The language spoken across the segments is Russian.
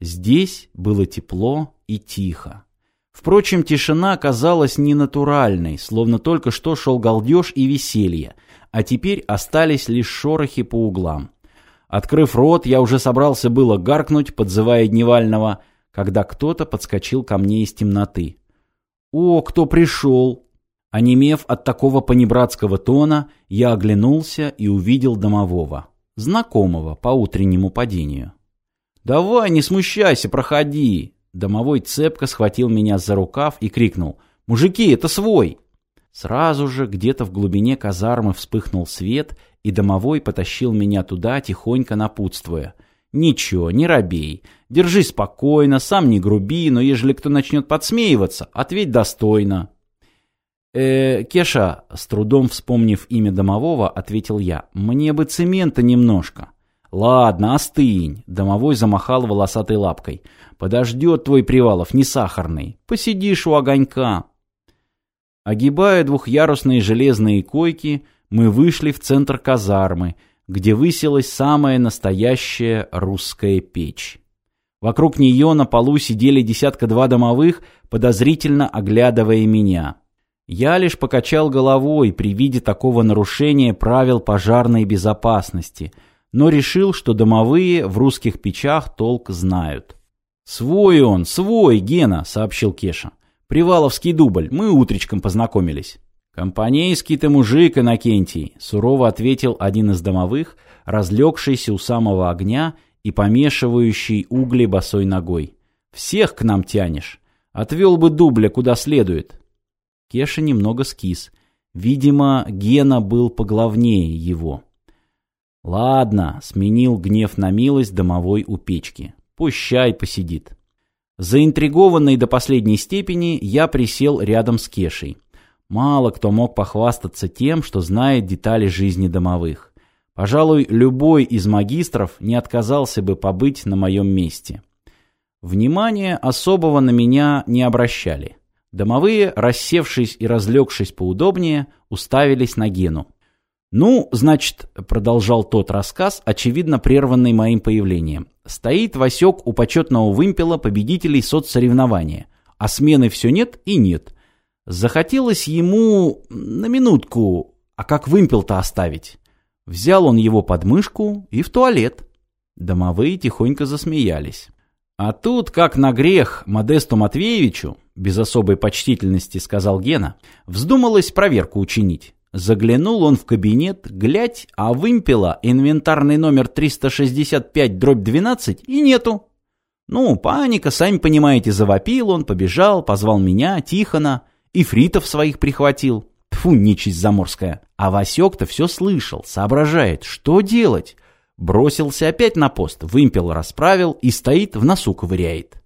Здесь было тепло и тихо. Впрочем, тишина казалась ненатуральной, словно только что шел галдеж и веселье, а теперь остались лишь шорохи по углам. Открыв рот, я уже собрался было гаркнуть, подзывая Дневального, когда кто-то подскочил ко мне из темноты. «О, кто пришел!» Онемев от такого понебратского тона, я оглянулся и увидел домового, знакомого по утреннему падению. «Давай, не смущайся, проходи!» Домовой цепко схватил меня за рукав и крикнул «Мужики, это свой!» Сразу же где-то в глубине казармы вспыхнул свет, и домовой потащил меня туда, тихонько напутствуя. «Ничего, не робей. Держись спокойно, сам не груби, но ежели кто начнет подсмеиваться, ответь достойно». «Э, Кеша», с трудом вспомнив имя домового, ответил я, «мне бы цемента немножко». «Ладно, остынь», — домовой замахал волосатой лапкой. «Подождет твой Привалов, не сахарный. Посидишь у огонька». Огибая двухъярусные железные койки, мы вышли в центр казармы, где высилась самая настоящая русская печь. Вокруг нее на полу сидели десятка-два домовых, подозрительно оглядывая меня. Я лишь покачал головой при виде такого нарушения правил пожарной безопасности — но решил, что домовые в русских печах толк знают. «Свой он, свой, Гена», — сообщил Кеша. «Приваловский дубль, мы утречком познакомились». «Компанейский ты мужик, Иннокентий», — сурово ответил один из домовых, разлегшийся у самого огня и помешивающий угли босой ногой. «Всех к нам тянешь. Отвел бы дубля куда следует». Кеша немного скис. Видимо, Гена был поглавнее его. Ладно, сменил гнев на милость домовой у печки. Пущай посидит. Заинтригованный до последней степени, я присел рядом с Кешей. Мало кто мог похвастаться тем, что знает детали жизни домовых. Пожалуй, любой из магистров не отказался бы побыть на моем месте. Внимания особого на меня не обращали. Домовые, рассевшись и разлегшись поудобнее, уставились на Гену. «Ну, значит», — продолжал тот рассказ, очевидно прерванный моим появлением, «стоит Васек у почетного вымпела победителей соцсоревнования, а смены все нет и нет. Захотелось ему на минутку, а как вымпел-то оставить? Взял он его под мышку и в туалет». Домовые тихонько засмеялись. А тут, как на грех Модесту Матвеевичу, без особой почтительности сказал Гена, вздумалось проверку учинить. Заглянул он в кабинет, глядь, а вымпела инвентарный номер 365-12 и нету. Ну, паника, сами понимаете, завопил он, побежал, позвал меня, Тихона, и фритов своих прихватил. Тфу, нечисть заморская. А Васек-то все слышал, соображает, что делать. Бросился опять на пост, вымпел расправил и стоит, в носу ковыряет.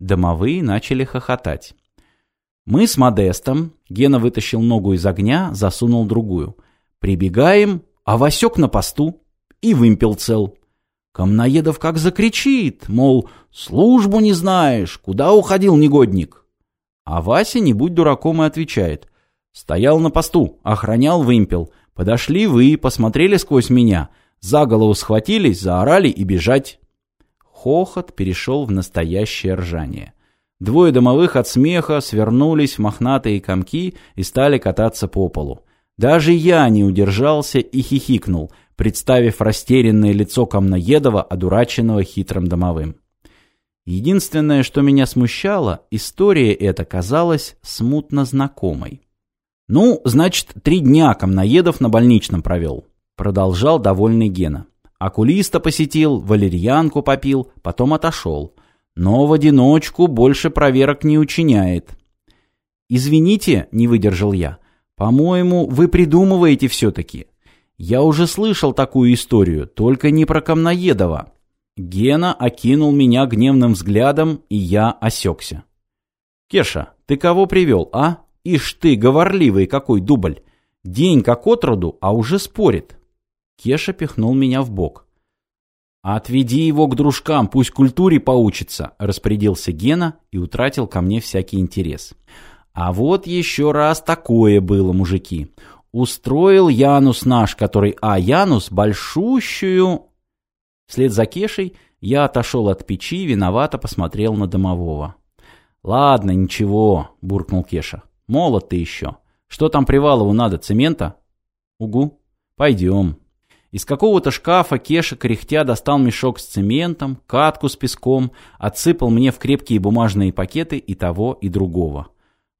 Домовые начали хохотать. Мы с Модестом, Гена вытащил ногу из огня, засунул другую. Прибегаем, а Васек на посту. И вымпел цел. Комноедов как закричит, мол, службу не знаешь, куда уходил негодник. А Вася, не будь дураком, и отвечает. Стоял на посту, охранял вымпел. Подошли вы, посмотрели сквозь меня. За голову схватились, заорали и бежать. Хохот перешел в настоящее ржание. Двое домовых от смеха свернулись в мохнатые комки и стали кататься по полу. Даже я не удержался и хихикнул, представив растерянное лицо Комноедова, одураченного хитрым домовым. Единственное, что меня смущало, история эта казалась смутно знакомой. «Ну, значит, три дня Комноедов на больничном провел», — продолжал довольный Гена. «Окулиста посетил, валерьянку попил, потом отошел но в одиночку больше проверок не учиняет. «Извините», — не выдержал я, — «по-моему, вы придумываете все-таки. Я уже слышал такую историю, только не про Комноедова». Гена окинул меня гневным взглядом, и я осекся. «Кеша, ты кого привел, а? Ишь ты, говорливый какой дубль! День как отроду, а уже спорит!» Кеша пихнул меня в бок. «Отведи его к дружкам, пусть культуре поучится», — распорядился Гена и утратил ко мне всякий интерес. А вот еще раз такое было, мужики. Устроил Янус наш, который, а Янус большущую... Вслед за Кешей Я отошел от печи, виновато посмотрел на домового. «Ладно, ничего», — буркнул Кеша. «Молод ты еще. Что там Привалову надо, цемента?» «Угу. Пойдем». Из какого-то шкафа Кеша кряхтя достал мешок с цементом, катку с песком, отсыпал мне в крепкие бумажные пакеты и того, и другого.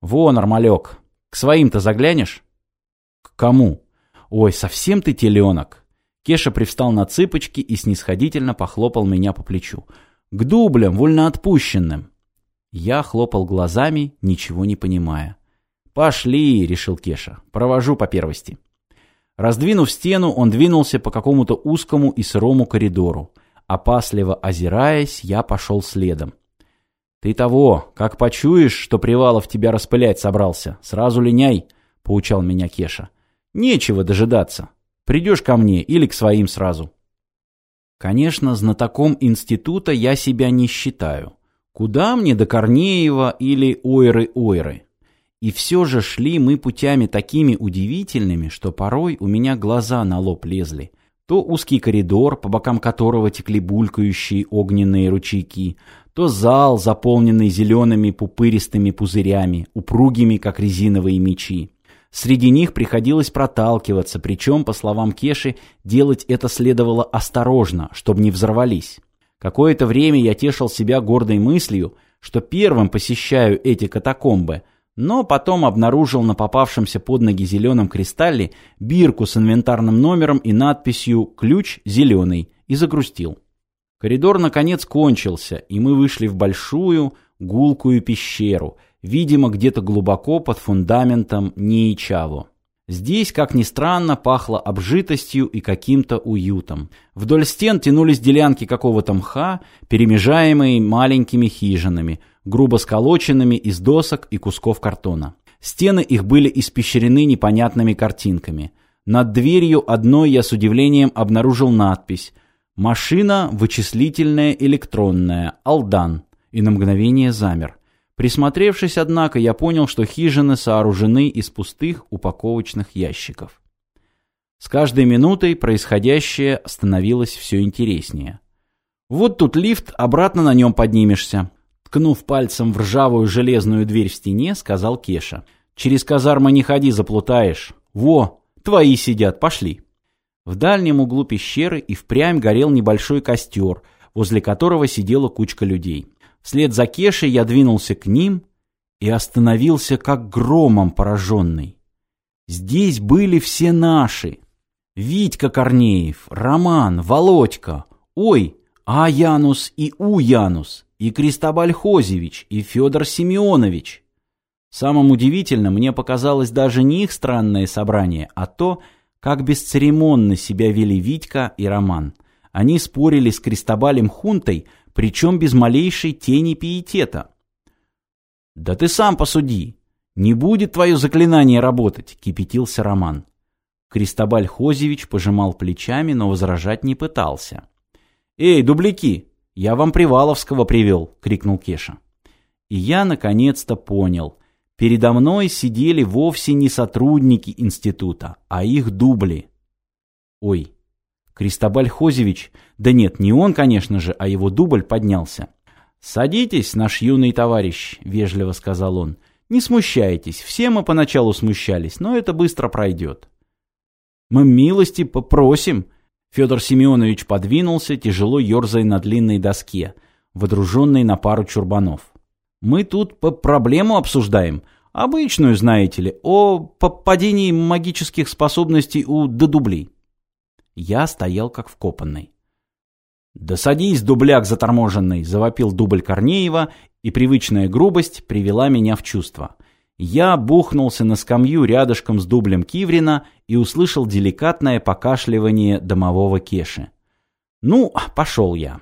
«Во, нормалек, к своим-то заглянешь?» «К кому?» «Ой, совсем ты теленок!» Кеша привстал на цыпочки и снисходительно похлопал меня по плечу. «К дублям, вольноотпущенным!» Я хлопал глазами, ничего не понимая. «Пошли!» — решил Кеша. «Провожу по первости». Раздвинув стену, он двинулся по какому-то узкому и сырому коридору. Опасливо озираясь, я пошел следом. «Ты того, как почуешь, что Привалов тебя распылять собрался, сразу линяй», — поучал меня Кеша. «Нечего дожидаться. Придешь ко мне или к своим сразу». Конечно, знатоком института я себя не считаю. Куда мне до Корнеева или Ойры-Ойры? И все же шли мы путями такими удивительными, что порой у меня глаза на лоб лезли. То узкий коридор, по бокам которого текли булькающие огненные ручейки, то зал, заполненный зелеными пупыристыми пузырями, упругими, как резиновые мечи. Среди них приходилось проталкиваться, причем, по словам Кеши, делать это следовало осторожно, чтобы не взорвались. Какое-то время я тешил себя гордой мыслью, что первым посещаю эти катакомбы, но потом обнаружил на попавшемся под ноги зеленом кристалле бирку с инвентарным номером и надписью «Ключ зеленый» и загрустил. Коридор наконец кончился, и мы вышли в большую, гулкую пещеру, видимо, где-то глубоко под фундаментом Ниичаво. Здесь, как ни странно, пахло обжитостью и каким-то уютом. Вдоль стен тянулись делянки какого-то мха, перемежаемые маленькими хижинами, грубо сколоченными из досок и кусков картона. Стены их были испещрены непонятными картинками. Над дверью одной я с удивлением обнаружил надпись «Машина вычислительная электронная, Алдан» и на мгновение замер. Присмотревшись, однако, я понял, что хижины сооружены из пустых упаковочных ящиков. С каждой минутой происходящее становилось все интереснее. Вот тут лифт, обратно на нем поднимешься. Ткнув пальцем в ржавую железную дверь в стене, сказал Кеша. «Через казармы не ходи, заплутаешь. Во, твои сидят, пошли». В дальнем углу пещеры и впрямь горел небольшой костер, возле которого сидела кучка людей. Вслед за Кешей я двинулся к ним и остановился как громом пораженный. Здесь были все наши. Витька Корнеев, Роман, Володька, ой, А Янус и У Янус, и Кристобаль Хозевич, и Федор Семенович. Самым удивительным мне показалось даже не их странное собрание, а то, как бесцеремонно себя вели Витька и Роман. Они спорили с Кристобалем Хунтой, причем без малейшей тени пиетета. «Да ты сам посуди! Не будет твое заклинание работать!» — кипятился Роман. Кристобаль Хозевич пожимал плечами, но возражать не пытался. «Эй, дубляки, я вам Приваловского привел!» — крикнул Кеша. И я наконец-то понял. Передо мной сидели вовсе не сотрудники института, а их дубли. Ой, Кристобаль Хозевич, да нет, не он, конечно же, а его дубль поднялся. «Садитесь, наш юный товарищ», — вежливо сказал он. «Не смущайтесь, все мы поначалу смущались, но это быстро пройдет». «Мы милости попросим», — Федор Семенович подвинулся, тяжело ерзая на длинной доске, водруженной на пару чурбанов. «Мы тут по проблему обсуждаем, обычную, знаете ли, о падении магических способностей у додублей». Я стоял как вкопанный. «Да садись, дубляк заторможенный!» — завопил дубль Корнеева, и привычная грубость привела меня в чувство. Я бухнулся на скамью рядышком с дублем Киврина и услышал деликатное покашливание домового Кеши. «Ну, пошел я».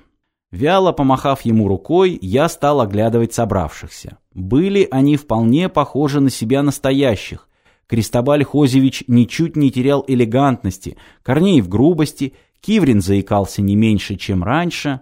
Вяло помахав ему рукой, я стал оглядывать собравшихся. Были они вполне похожи на себя настоящих, Кристобаль Хозевич ничуть не терял элегантности, Корнеев грубости, Киврин заикался не меньше, чем раньше.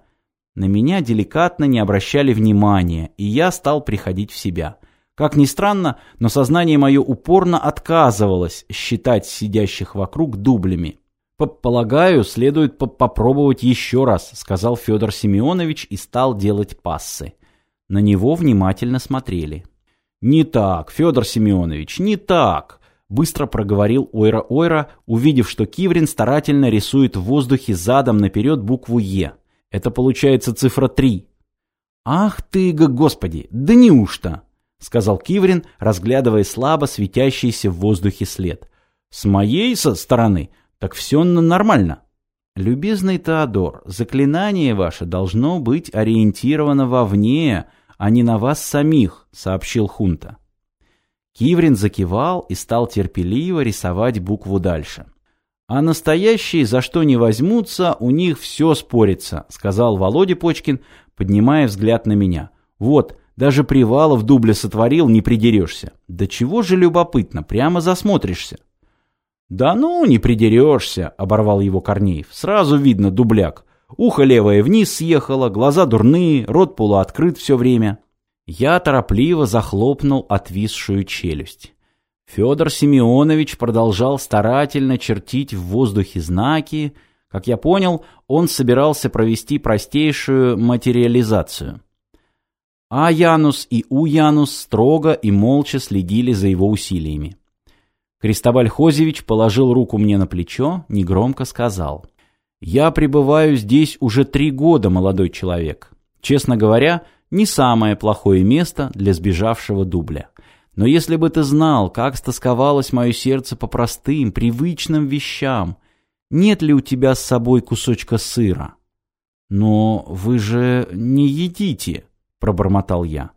На меня деликатно не обращали внимания, и я стал приходить в себя. Как ни странно, но сознание мое упорно отказывалось считать сидящих вокруг дублями. «Полагаю, следует по попробовать еще раз», — сказал Федор Семенович и стал делать пассы. На него внимательно смотрели. «Не так, Федор Семенович, не так!» Быстро проговорил Ойра-Ойра, увидев, что Киврин старательно рисует в воздухе задом наперед букву «Е». Это получается цифра 3. «Ах ты, господи, да неужто?» — сказал Киврин, разглядывая слабо светящийся в воздухе след. «С моей со стороны так все нормально». «Любезный Теодор, заклинание ваше должно быть ориентировано вовне, а не на вас самих», — сообщил Хунта. Киврин закивал и стал терпеливо рисовать букву дальше. «А настоящие за что не возьмутся, у них все спорится», — сказал Володя Почкин, поднимая взгляд на меня. «Вот, даже привала в дубле сотворил, не придерешься. Да чего же любопытно, прямо засмотришься». «Да ну, не придерешься», — оборвал его Корнеев. «Сразу видно дубляк. Ухо левое вниз съехало, глаза дурные, рот полуоткрыт все время». Я торопливо захлопнул отвисшую челюсть. Федор Семенович продолжал старательно чертить в воздухе знаки. Как я понял, он собирался провести простейшую материализацию. А Янус и У Янус строго и молча следили за его усилиями. Кристобаль Хозевич положил руку мне на плечо, негромко сказал. «Я пребываю здесь уже три года, молодой человек. Честно говоря, не самое плохое место для сбежавшего дубля. Но если бы ты знал, как стосковалось мое сердце по простым, привычным вещам, нет ли у тебя с собой кусочка сыра?» «Но вы же не едите», — пробормотал я.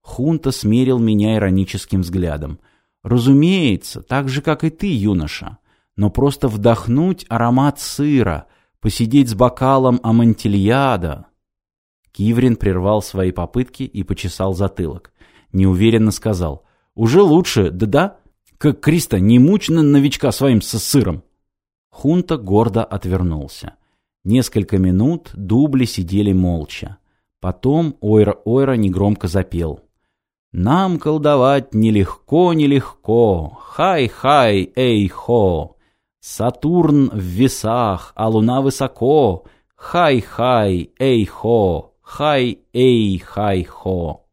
Хунта смерил меня ироническим взглядом — Разумеется, так же, как и ты, юноша. Но просто вдохнуть аромат сыра, посидеть с бокалом амантильяда. Киврин прервал свои попытки и почесал затылок. Неуверенно сказал. «Уже лучше, да-да? Как Криста, не мучь новичка своим со сыром!» Хунта гордо отвернулся. Несколько минут дубли сидели молча. Потом Ойра-Ойра негромко запел. Нам колдовать нелегко-нелегко, хай-хай, эй-хо. Сатурн в весах, а луна высоко, хай-хай, эй-хо, хай-эй-хай-хо.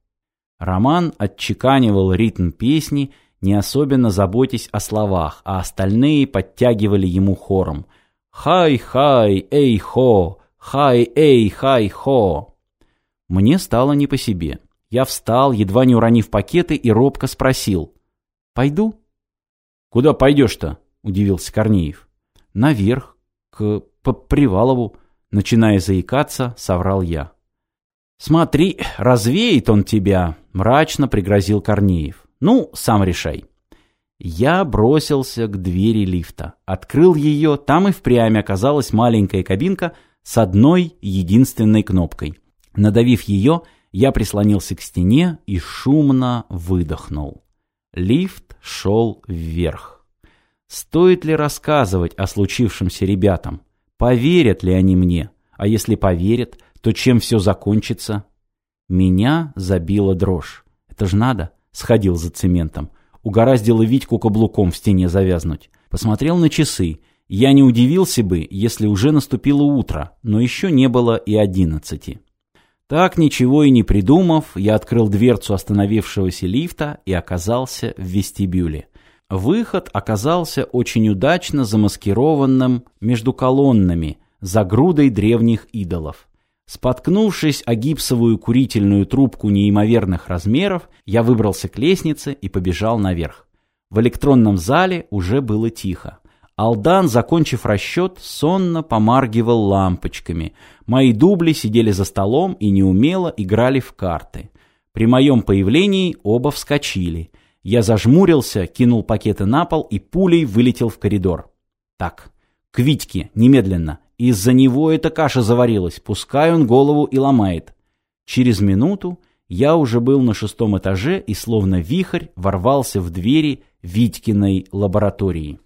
Роман отчеканивал ритм песни, не особенно заботясь о словах, а остальные подтягивали ему хором. «Хай-хай, эй-хо! Хай-эй-хай-хо!» Мне стало не по себе. Я встал, едва не уронив пакеты, и робко спросил. «Пойду?» «Куда пойдешь-то?» — удивился Корнеев. «Наверх, к по Привалову», — начиная заикаться, соврал я. «Смотри, развеет он тебя», — мрачно пригрозил Корнеев. «Ну, сам решай». Я бросился к двери лифта. Открыл ее, там и впрямь оказалась маленькая кабинка с одной единственной кнопкой. Надавив ее, я прислонился к стене и шумно выдохнул. Лифт шел вверх. Стоит ли рассказывать о случившемся ребятам? Поверят ли они мне? А если поверят, то чем все закончится? Меня забила дрожь. Это ж надо. Сходил за цементом. Угораздило Витьку каблуком в стене завязнуть. Посмотрел на часы. Я не удивился бы, если уже наступило утро, но еще не было и одиннадцати. Так, ничего и не придумав, я открыл дверцу остановившегося лифта и оказался в вестибюле. Выход оказался очень удачно замаскированным между колоннами, за грудой древних идолов. Споткнувшись о гипсовую курительную трубку неимоверных размеров, я выбрался к лестнице и побежал наверх. В электронном зале уже было тихо. Алдан, закончив расчет, сонно помаргивал лампочками. Мои дубли сидели за столом и неумело играли в карты. При моем появлении оба вскочили. Я зажмурился, кинул пакеты на пол и пулей вылетел в коридор. Так, к Витьке, немедленно. Из-за него эта каша заварилась, пускай он голову и ломает. Через минуту я уже был на шестом этаже и словно вихрь ворвался в двери Витькиной лаборатории.